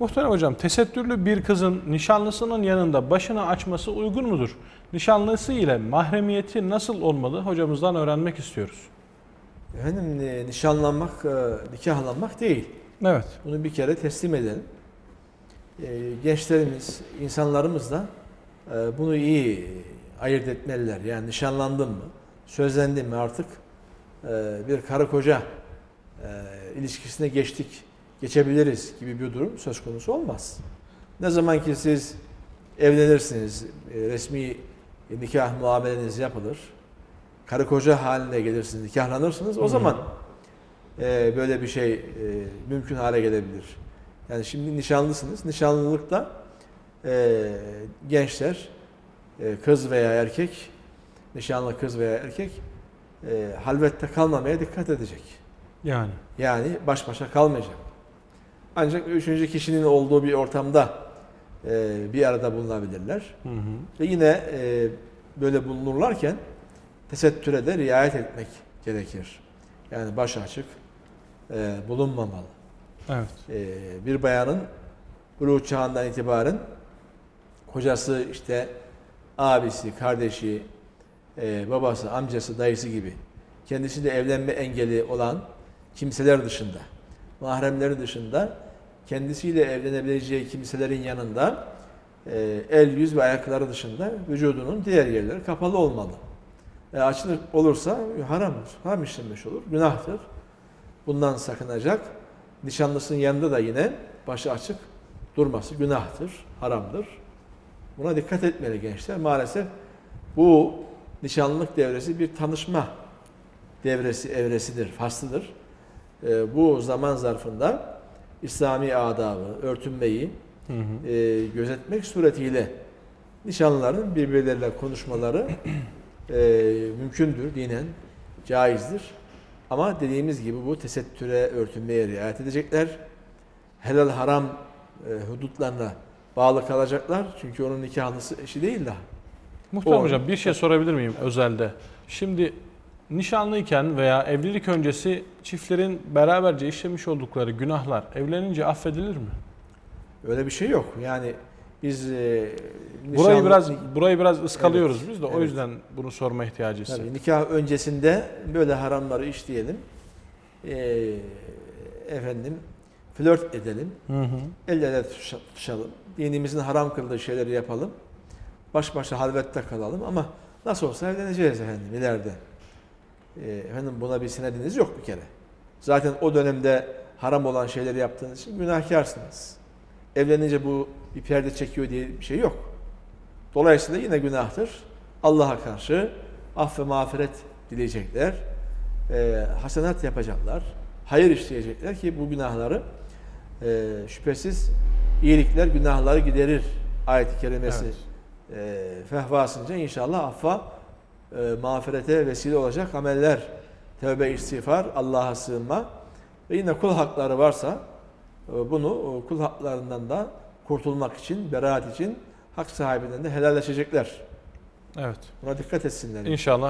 Muhterem hocam, tesettürlü bir kızın nişanlısının yanında başını açması uygun mudur? Nişanlısı ile mahremiyeti nasıl olmalı? Hocamızdan öğrenmek istiyoruz. Efendim e, nişanlanmak, e, nikahlanmak değil. Evet. Bunu bir kere teslim edelim. E, Gençlerimiz, insanlarımız da bunu iyi ayırt etmeliler. Yani nişanlandın mı, sözlendin mi artık bir karı koca ilişkisine geçtik, geçebiliriz gibi bir durum söz konusu olmaz. Ne zaman ki siz evlenirsiniz, e, resmi nikah muameleniz yapılır, karı koca haline gelirsiniz, nikahlanırsınız, o zaman e, böyle bir şey e, mümkün hale gelebilir. Yani şimdi nişanlısınız, nişanlılıkta e, gençler, e, kız veya erkek, nişanlı kız veya erkek e, halvette kalmamaya dikkat edecek. Yani. Yani baş başa kalmayacak. Ancak üçüncü kişinin olduğu bir ortamda e, bir arada bulunabilirler. Hı hı. Ve yine e, böyle bulunurlarken tesettüre de riayet etmek gerekir. Yani baş açık e, bulunmamalı. Evet. E, bir bayanın buluğ çağından itibaren kocası işte abisi, kardeşi, e, babası, amcası, dayısı gibi kendisiyle evlenme engeli olan kimseler dışında, mahremleri dışında kendisiyle evlenebileceği kimselerin yanında e, el, yüz ve ayakları dışında vücudunun diğer yerleri kapalı olmalı. E, açılır olursa haramdır, haram işlenmiş olur, günahtır. Bundan sakınacak. Nişanlısının yanında da yine başı açık durması günahtır, haramdır. Buna dikkat etmeli gençler. Maalesef bu nişanlılık devresi bir tanışma devresi, evresidir, faslıdır. E, bu zaman zarfında İslami adabı, örtünmeyi Hı hı. e, gözetmek suretiyle nişanlıların birbirleriyle konuşmaları e, mümkündür, dinen caizdir. Ama dediğimiz gibi bu tesettüre, örtünmeye riayet edecekler. Helal haram e, hudutlarına bağlı kalacaklar. Çünkü onun nikahlısı eşi değil daha. Muhterem O- hocam bir şey sorabilir miyim özelde? Şimdi nişanlıyken veya evlilik öncesi çiftlerin beraberce işlemiş oldukları günahlar evlenince affedilir mi? Öyle bir şey yok. Yani biz e, Burayı nişanlı- biraz burayı biraz ıskalıyoruz biz de o evet. yüzden bunu sorma ihtiyacı hissettim. Tabii nikah öncesinde böyle haramları işleyelim. Ee, efendim flört edelim. Hı hı. El ele tutuşa- tutuşalım. Dinimizin haram kıldığı şeyleri yapalım. Baş başa halvette kalalım ama nasıl olsa evleneceğiz efendim ileride. Ee, efendim buna bir senediniz yok bir kere. Zaten o dönemde haram olan şeyleri yaptığınız için günahkarsınız. Evlenince bu bir perde çekiyor diye bir şey yok. Dolayısıyla yine günahtır. Allah'a karşı af ve mağfiret dileyecekler. Ee, hasenat yapacaklar. Hayır işleyecekler ki bu günahları e, şüphesiz iyilikler günahları giderir. Ayet-i kerimesi Evet. e, fehvasınca inşallah affa e, mağfirete vesile olacak ameller. Tevbe istiğfar, Allah'a sığınma ve yine kul hakları varsa e, bunu e, kul haklarından da kurtulmak için, beraat için hak sahibinden de helalleşecekler. Evet. Buna dikkat etsinler. İnşallah